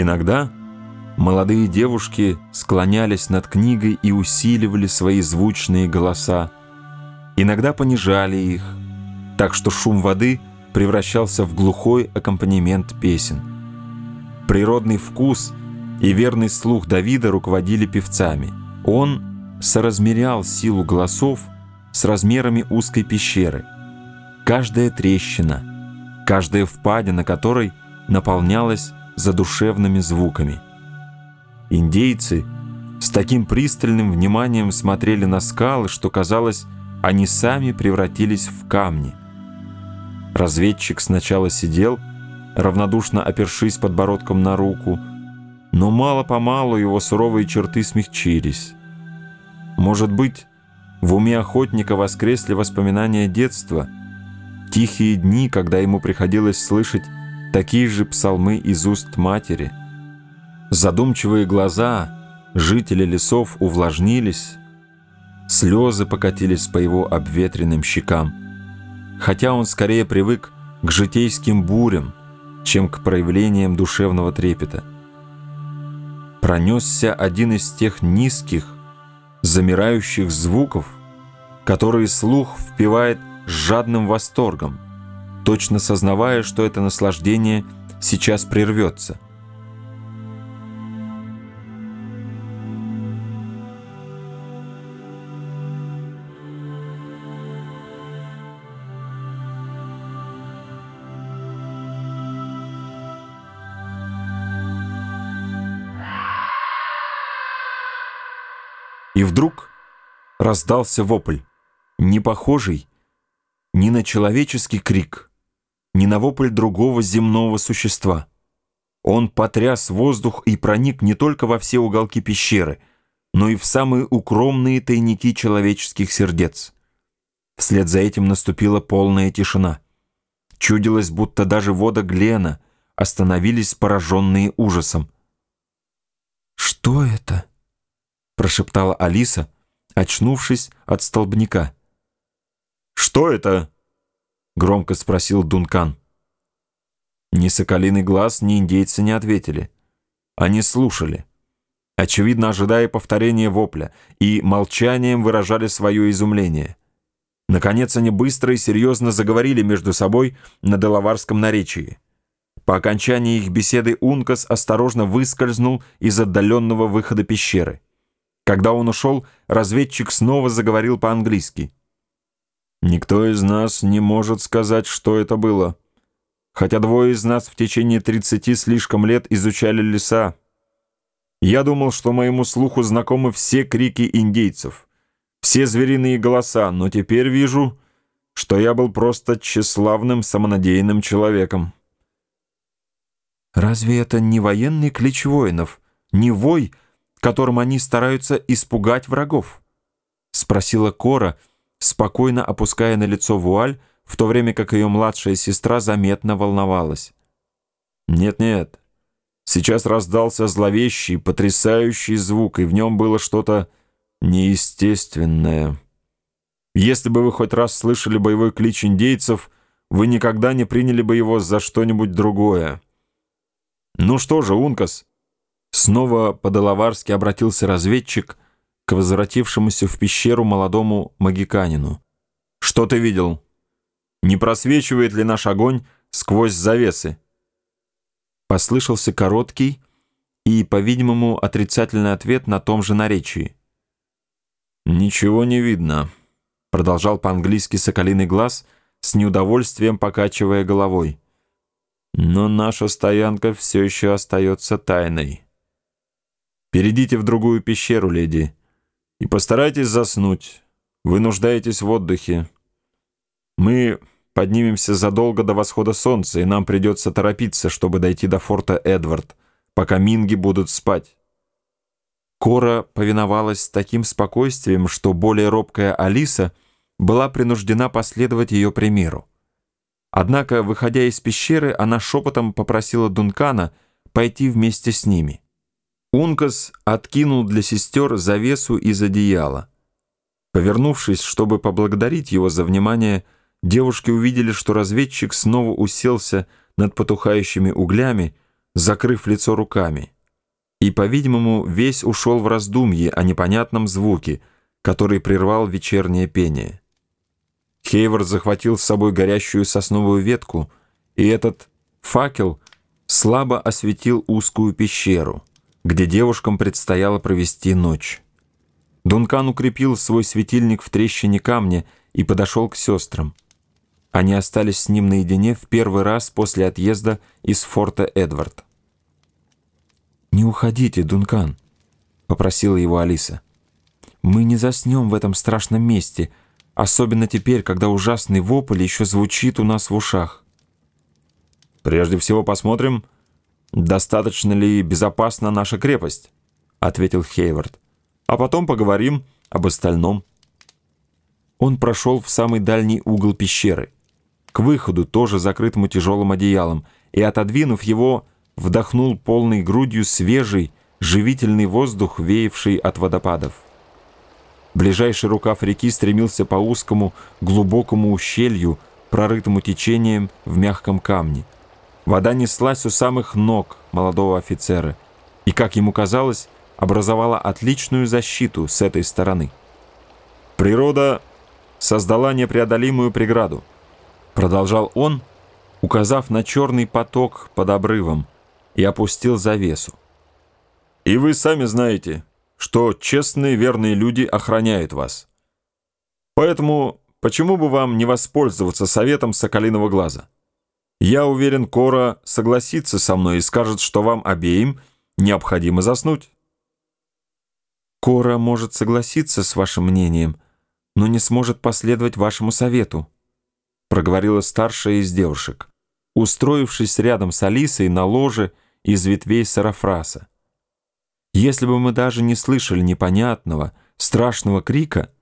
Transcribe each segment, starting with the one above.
Иногда молодые девушки склонялись над книгой и усиливали свои звучные голоса. Иногда понижали их, так что шум воды превращался в глухой аккомпанемент песен. Природный вкус и верный слух Давида руководили певцами. Он соразмерял силу голосов с размерами узкой пещеры. Каждая трещина, каждая впадина которой наполнялась задушевными звуками. Индейцы с таким пристальным вниманием смотрели на скалы, что казалось, они сами превратились в камни. Разведчик сначала сидел, равнодушно опершись подбородком на руку, но мало-помалу его суровые черты смягчились. Может быть, в уме охотника воскресли воспоминания детства, тихие дни, когда ему приходилось слышать такие же псалмы из уст матери. Задумчивые глаза жителя лесов увлажнились, слезы покатились по его обветренным щекам, хотя он скорее привык к житейским бурям, чем к проявлениям душевного трепета. Пронесся один из тех низких, замирающих звуков, которые слух впивает с жадным восторгом – точно сознавая, что это наслаждение сейчас прервется. И вдруг раздался вопль, не похожий ни на человеческий крик — ни на вопль другого земного существа. Он потряс воздух и проник не только во все уголки пещеры, но и в самые укромные тайники человеческих сердец. Вслед за этим наступила полная тишина. Чудилось, будто даже вода Глена остановились пораженные ужасом. «Что это?» — прошептала Алиса, очнувшись от столбняка. «Что это?» Громко спросил Дункан. Ни Соколиный глаз, ни индейцы не ответили. Они слушали, очевидно ожидая повторения вопля, и молчанием выражали свое изумление. Наконец они быстро и серьезно заговорили между собой на делаварском наречии. По окончании их беседы Ункас осторожно выскользнул из отдаленного выхода пещеры. Когда он ушел, разведчик снова заговорил по-английски — Никто из нас не может сказать, что это было. Хотя двое из нас в течение 30 слишком лет изучали леса. Я думал, что моему слуху знакомы все крики индейцев, все звериные голоса, но теперь вижу, что я был просто тщеславным, самонадеянным человеком. Разве это не военный клич воинов, не вой, которым они стараются испугать врагов? Спросила Кора, — спокойно опуская на лицо вуаль, в то время как ее младшая сестра заметно волновалась. «Нет-нет, сейчас раздался зловещий, потрясающий звук, и в нем было что-то неестественное. Если бы вы хоть раз слышали боевой клич индейцев, вы никогда не приняли бы его за что-нибудь другое. Ну что же, Ункас?» Снова по-делаварски обратился разведчик — к возвратившемуся в пещеру молодому магиканину. «Что ты видел? Не просвечивает ли наш огонь сквозь завесы?» Послышался короткий и, по-видимому, отрицательный ответ на том же наречии. «Ничего не видно», — продолжал по-английски соколиный глаз, с неудовольствием покачивая головой. «Но наша стоянка все еще остается тайной. Перейдите в другую пещеру, леди». И постарайтесь заснуть. Вы нуждаетесь в отдыхе. Мы поднимемся задолго до восхода солнца, и нам придется торопиться, чтобы дойти до форта Эдвард, пока минги будут спать. Кора повиновалась с таким спокойствием, что более робкая Алиса была принуждена последовать ее примеру. Однако, выходя из пещеры, она шепотом попросила Дункана пойти вместе с ними. Ункас откинул для сестер завесу из одеяла. Повернувшись, чтобы поблагодарить его за внимание, девушки увидели, что разведчик снова уселся над потухающими углями, закрыв лицо руками. И, по-видимому, весь ушел в раздумье о непонятном звуке, который прервал вечернее пение. Хейвард захватил с собой горящую сосновую ветку, и этот факел слабо осветил узкую пещеру, где девушкам предстояло провести ночь. Дункан укрепил свой светильник в трещине камня и подошел к сестрам. Они остались с ним наедине в первый раз после отъезда из форта Эдвард. «Не уходите, Дункан», — попросила его Алиса. «Мы не заснем в этом страшном месте, особенно теперь, когда ужасный вопль еще звучит у нас в ушах». «Прежде всего посмотрим, достаточно ли безопасна наша крепость», — ответил Хейвард. «А потом поговорим об остальном». Он прошел в самый дальний угол пещеры, к выходу, тоже закрытому тяжелым одеялом, и, отодвинув его, вдохнул полной грудью свежий, живительный воздух, веявший от водопадов. Ближайший рукав реки стремился по узкому, глубокому ущелью, прорытому течением в мягком камне. Вода неслась у самых ног молодого офицера и, как ему казалось, образовала отличную защиту с этой стороны. Природа создала непреодолимую преграду, продолжал он, указав на черный поток под обрывом, и опустил завесу. «И вы сами знаете, что честные верные люди охраняют вас. Поэтому почему бы вам не воспользоваться советом Соколиного глаза? Я уверен, Кора согласится со мной и скажет, что вам обеим необходимо заснуть». «Кора может согласиться с вашим мнением, но не сможет последовать вашему совету», проговорила старшая из девушек, устроившись рядом с Алисой на ложе, из ветвей сарафраса. Если бы мы даже не слышали непонятного, страшного крика,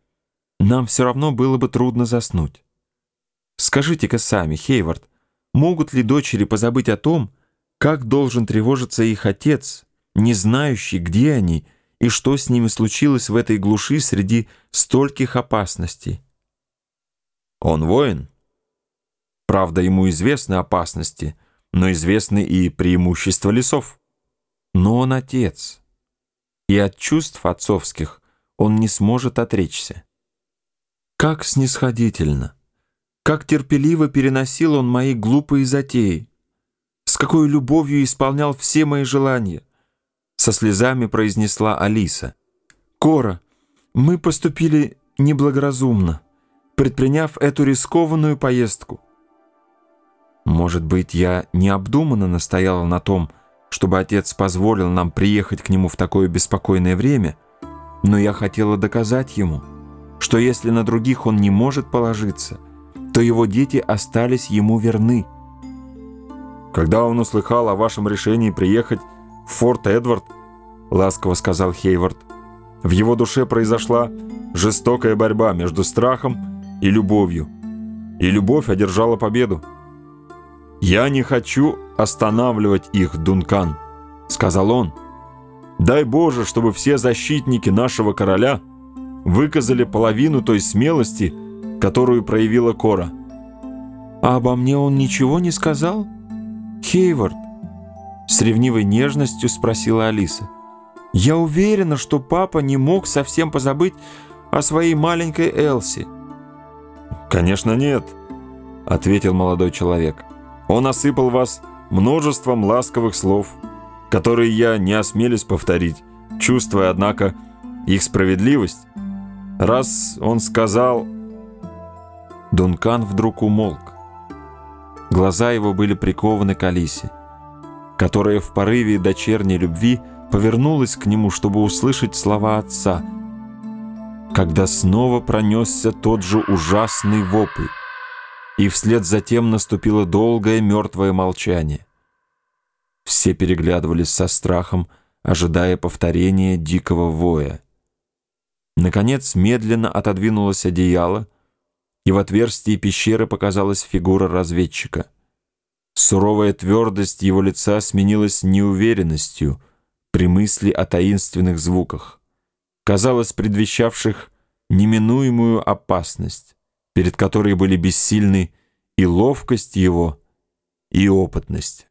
нам все равно было бы трудно заснуть. Скажите-ка сами, Хейвард, могут ли дочери позабыть о том, как должен тревожиться их отец, не знающий, где они и что с ними случилось в этой глуши среди стольких опасностей? Он воин. Правда, ему известны опасности — но известны и преимущества лесов. Но он отец, и от чувств отцовских он не сможет отречься. Как снисходительно, как терпеливо переносил он мои глупые затеи, с какой любовью исполнял все мои желания, со слезами произнесла Алиса. «Кора, мы поступили неблагоразумно, предприняв эту рискованную поездку. Может быть, я необдуманно настояла на том, чтобы отец позволил нам приехать к нему в такое беспокойное время, но я хотела доказать ему, что если на других он не может положиться, то его дети остались ему верны. «Когда он услыхал о вашем решении приехать в Форт Эдвард, — ласково сказал Хейвард, — в его душе произошла жестокая борьба между страхом и любовью, и любовь одержала победу. «Я не хочу останавливать их, Дункан», — сказал он. «Дай Боже, чтобы все защитники нашего короля выказали половину той смелости, которую проявила Кора». «А обо мне он ничего не сказал?» «Хейвард», — с ревнивой нежностью спросила Алиса. «Я уверена, что папа не мог совсем позабыть о своей маленькой Элси». «Конечно нет», — ответил молодой человек. Он осыпал вас множеством ласковых слов, которые я не осмелюсь повторить, чувствуя, однако, их справедливость. Раз он сказал... Дункан вдруг умолк. Глаза его были прикованы к Алисе, которая в порыве дочерней любви повернулась к нему, чтобы услышать слова отца, когда снова пронесся тот же ужасный вопль и вслед за тем наступило долгое мертвое молчание. Все переглядывались со страхом, ожидая повторения дикого воя. Наконец медленно отодвинулось одеяло, и в отверстии пещеры показалась фигура разведчика. Суровая твердость его лица сменилась неуверенностью при мысли о таинственных звуках, казалось, предвещавших неминуемую опасность перед которой были бессильны и ловкость его, и опытность.